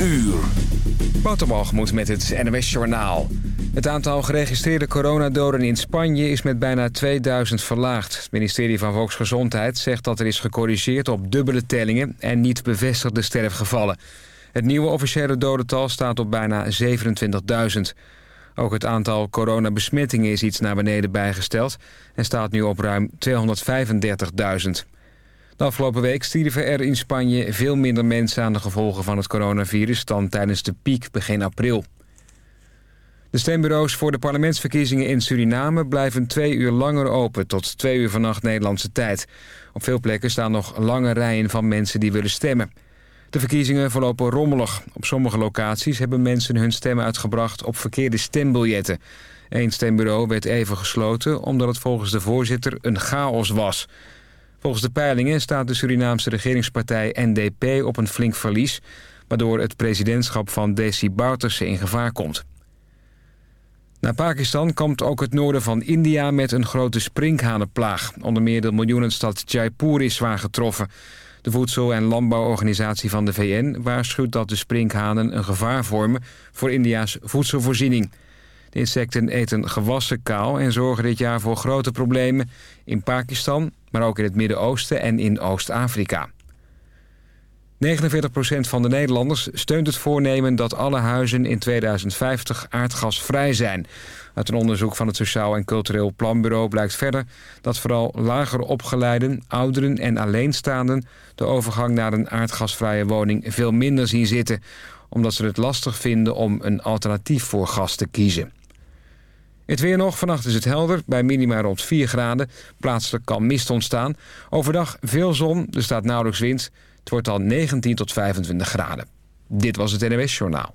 uur. Waterbalgemoed met het NWS Journaal. Het aantal geregistreerde coronadoden in Spanje is met bijna 2000 verlaagd. Het ministerie van Volksgezondheid zegt dat er is gecorrigeerd op dubbele tellingen... en niet bevestigde sterfgevallen. Het nieuwe officiële dodental staat op bijna 27.000. Ook het aantal coronabesmettingen is iets naar beneden bijgesteld... en staat nu op ruim 235.000. De afgelopen week stierven er in Spanje veel minder mensen aan de gevolgen van het coronavirus dan tijdens de piek begin april. De stembureaus voor de parlementsverkiezingen in Suriname blijven twee uur langer open tot twee uur vannacht Nederlandse tijd. Op veel plekken staan nog lange rijen van mensen die willen stemmen. De verkiezingen verlopen rommelig. Op sommige locaties hebben mensen hun stem uitgebracht op verkeerde stembiljetten. Eén stembureau werd even gesloten omdat het volgens de voorzitter een chaos was. Volgens de peilingen staat de Surinaamse regeringspartij NDP op een flink verlies... waardoor het presidentschap van Desi Bouterse in gevaar komt. Naar Pakistan komt ook het noorden van India met een grote sprinkhanenplaag. Onder meer de miljoenenstad Jaipur is zwaar getroffen. De Voedsel- en Landbouworganisatie van de VN waarschuwt dat de sprinkhanen een gevaar vormen voor India's voedselvoorziening. Insecten eten gewassen kaal en zorgen dit jaar voor grote problemen in Pakistan, maar ook in het Midden-Oosten en in Oost-Afrika. 49% van de Nederlanders steunt het voornemen dat alle huizen in 2050 aardgasvrij zijn. Uit een onderzoek van het Sociaal en Cultureel Planbureau blijkt verder dat vooral lager opgeleiden, ouderen en alleenstaanden de overgang naar een aardgasvrije woning veel minder zien zitten, omdat ze het lastig vinden om een alternatief voor gas te kiezen. Het weer nog. Vannacht is het helder, bij minima rond 4 graden. Plaatselijk kan mist ontstaan. Overdag veel zon, er staat nauwelijks wind. Het wordt dan 19 tot 25 graden. Dit was het NWS Journaal.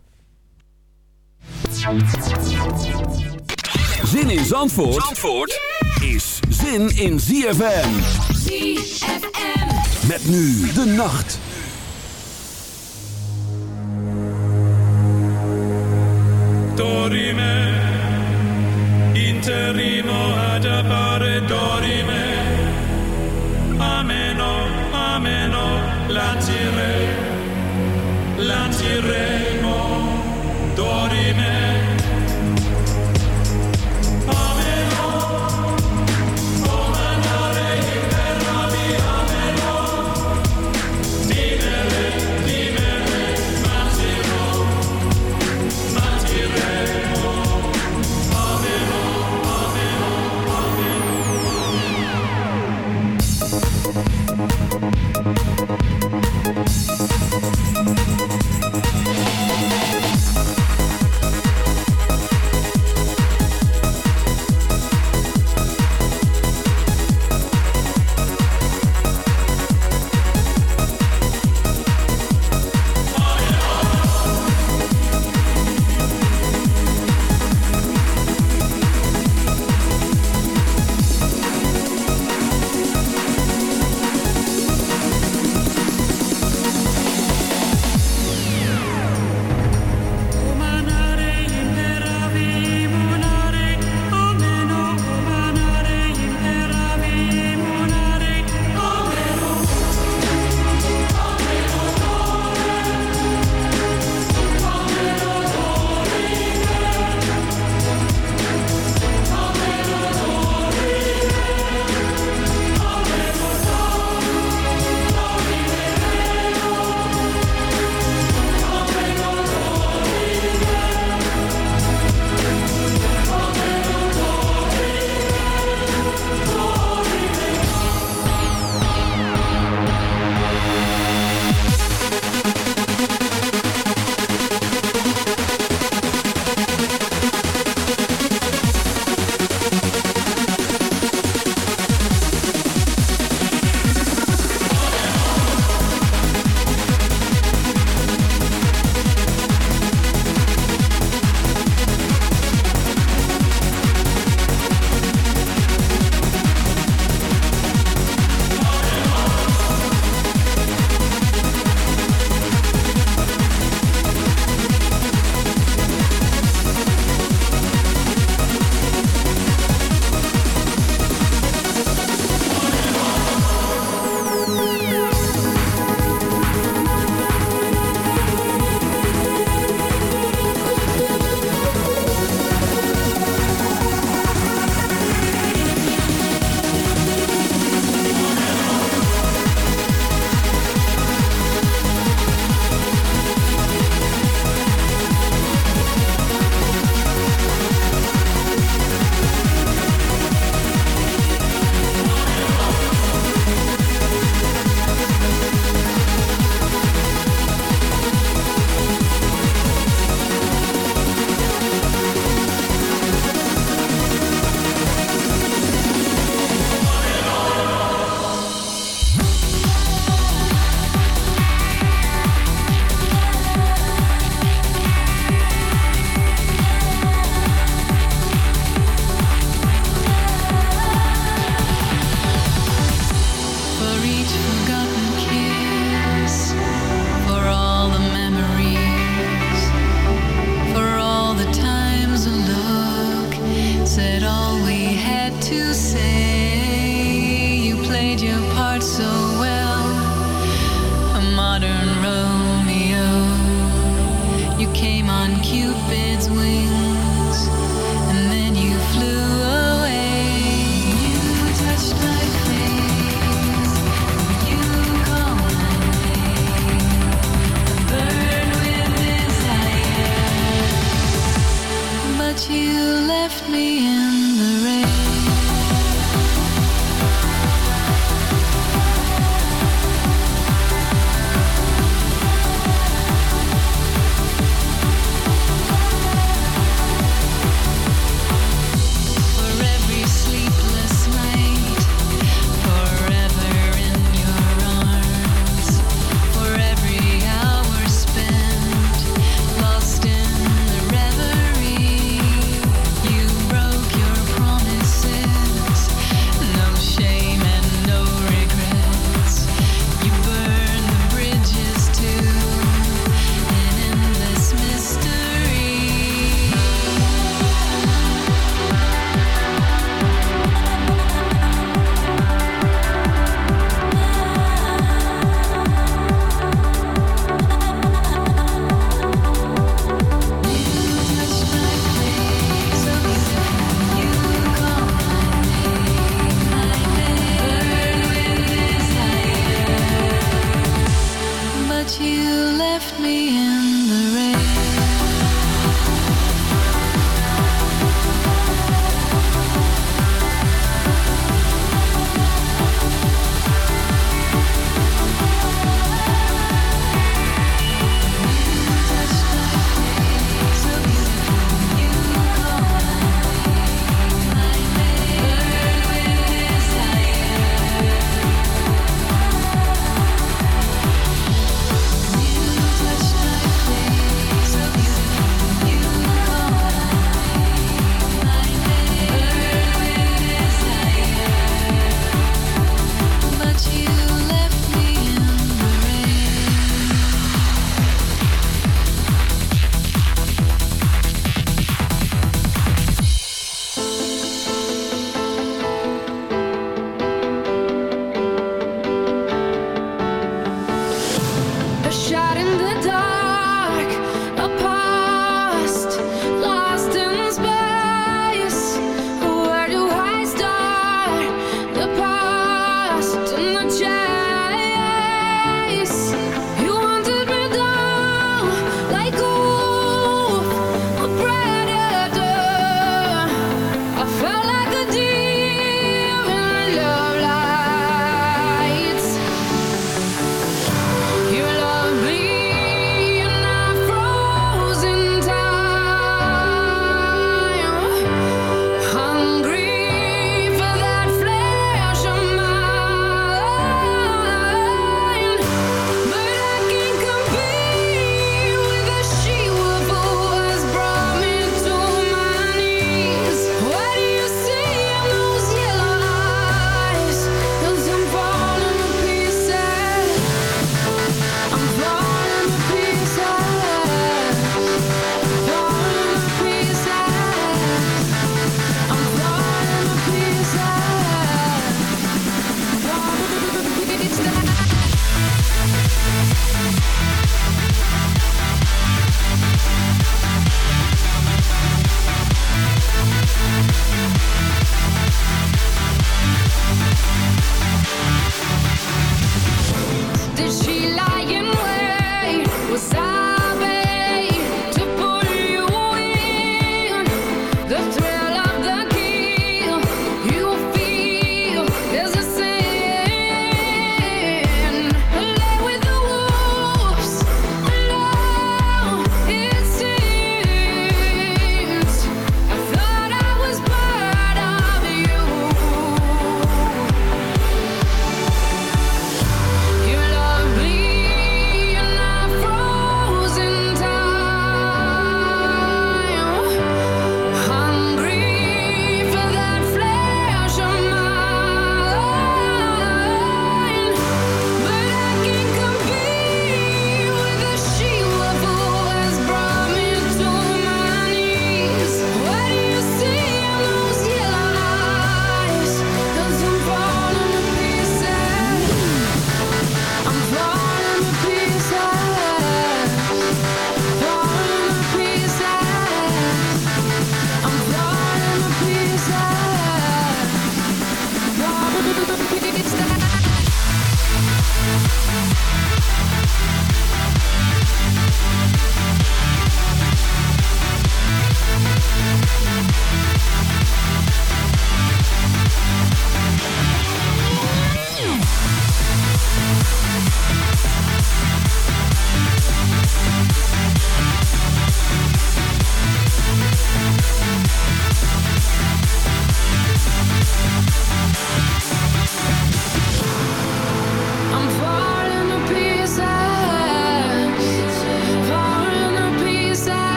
Zin in Zandvoort, Zandvoort is zin in ZFM. ZFM. Met nu de nacht. Dorime. Interimo ad appare dorime. Ameno, ameno, lancire, lanciremo, dorime.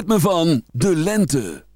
ritme van de lente.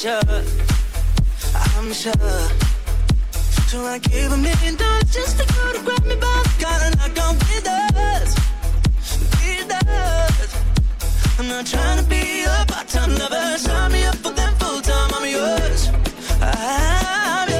sure, I'm sure. So I gave a million dollars just to go to grab me by the collar. Not going with us, with us. I'm not trying to be a part-time lover. Sign me up for them full-time. I'm yours, I'm yours.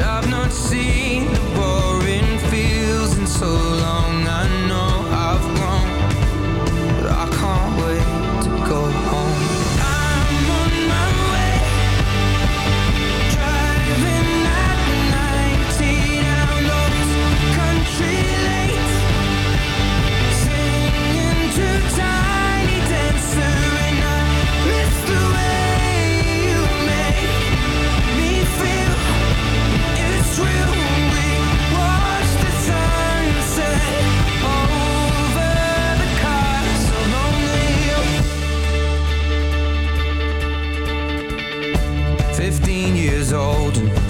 I've not seen the boring fields in so long. I know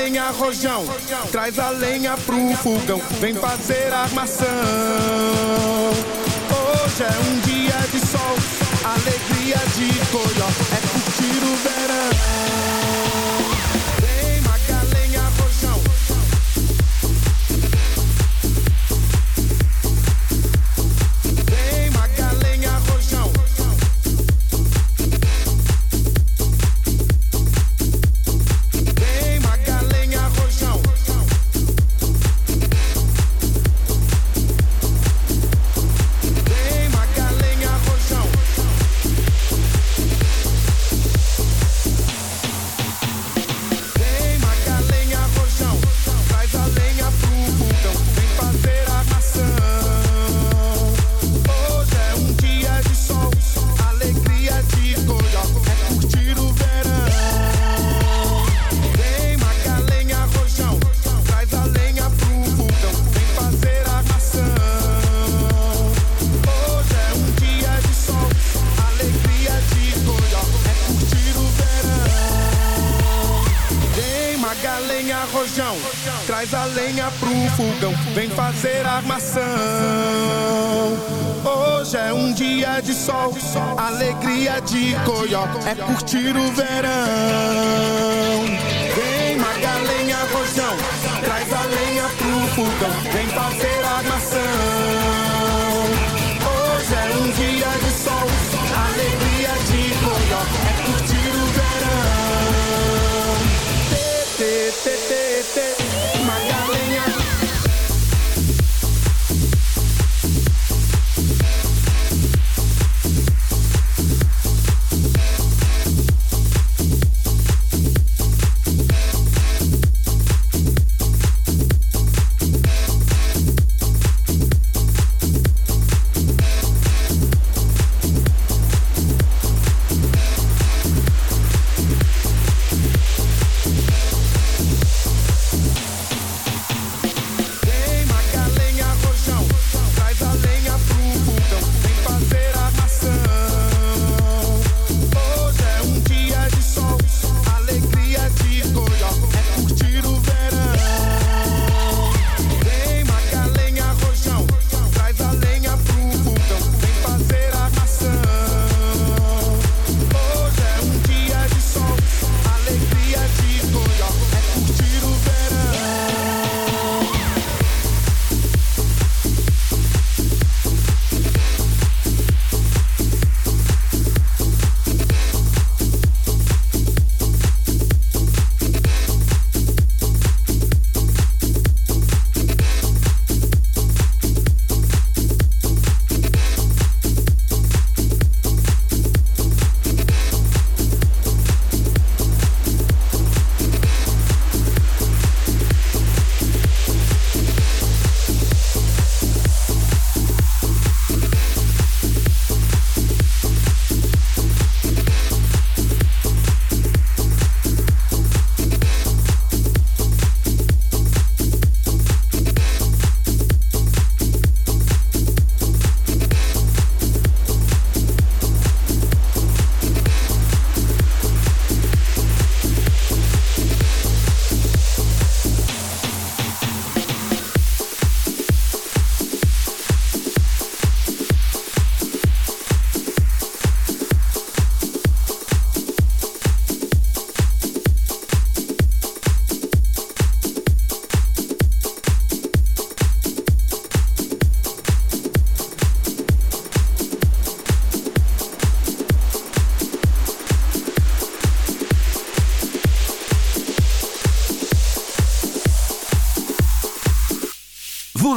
lenha, rojão. Traz a lenha pro fogão. Vem fazer armação. Hoje é um dia de sol, alegria de cor. alegria de Coió é curtir o verão.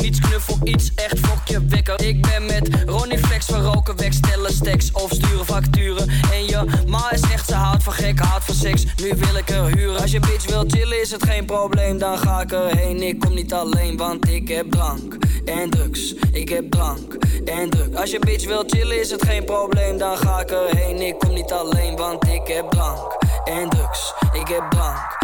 niets knuffel, iets echt fokje wekker. Ik ben met Ronnie Flex, we roken weg, stellen stacks of sturen facturen. En je ma is echt, ze houdt van gek, houdt van seks. Nu wil ik er huren. Als je bitch wil chillen, is het geen probleem, dan ga ik erheen. Ik kom niet alleen, want ik heb drank en drugs. Ik heb drank en drugs. Als je bitch wil chillen, is het geen probleem, dan ga ik erheen. Ik kom niet alleen, want ik heb drank en drugs. Ik heb drank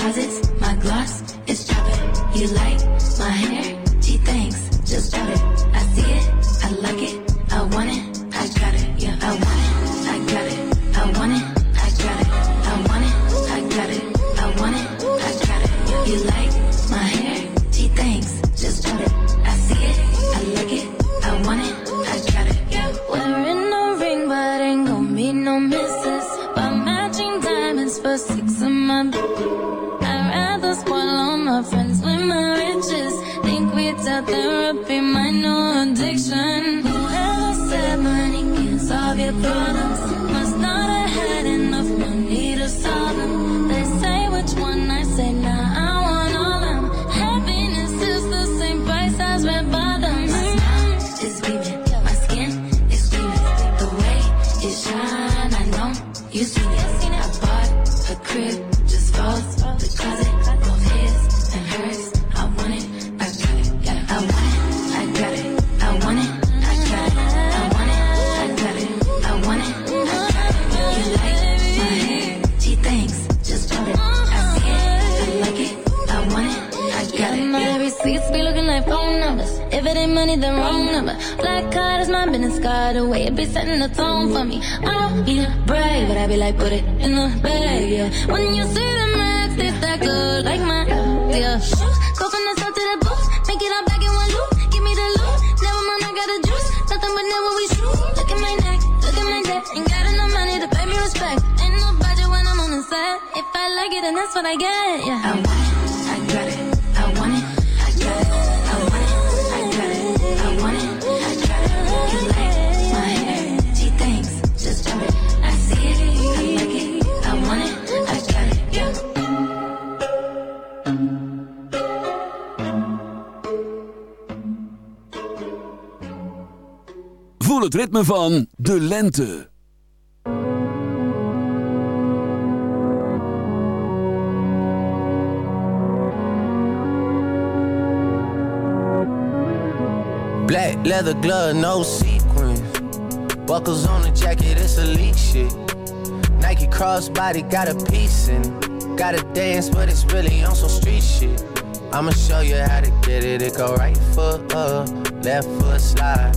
Deposits. My gloss is chopping. You like Voel het ritme van de lente. Black leather glove, no sequins. Buckles on the jacket, it's elite shit. Nike crossbody got a piece in. Gotta dance, but it's really on some street shit. I'ma show you how to get it. It go right foot up, left foot slide,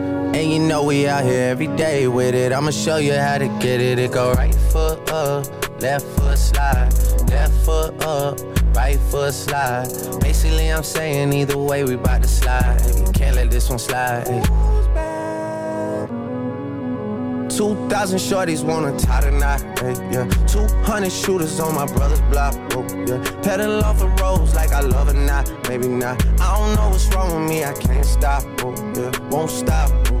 And you know we out here every day with it. I'ma show you how to get it. It go right foot up, left foot slide, left foot up, right foot slide. Basically, I'm saying either way, we bout to slide. Can't let this one slide. 2,000 shorties wanna tie tonight, hey, eh, yeah. 200 shooters on my brother's block, oh, yeah. Pedal off the roads like I love it not, maybe not. I don't know what's wrong with me, I can't stop, oh, yeah. Won't stop, oh,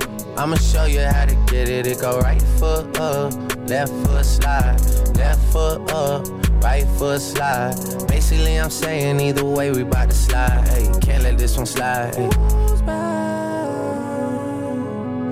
I'ma show you how to get it. It go right foot up, left foot slide, left foot up, right foot slide. Basically, I'm saying either way, we bout to slide. Hey, can't let this one slide. Hey.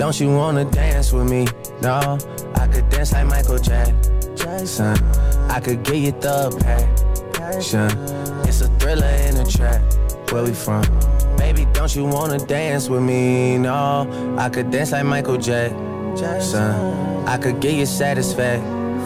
Don't you wanna dance with me? No, I could dance like Michael Jackson. I could get you the passion. It's a thriller in a trap. Where we from? Baby, don't you wanna dance with me? No, I could dance like Michael Jackson. I could get you satisfaction.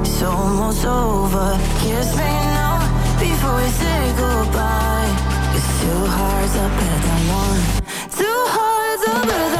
It's almost over. Kiss me now before we say goodbye. It's two hearts are better than one. Two hearts are better than one.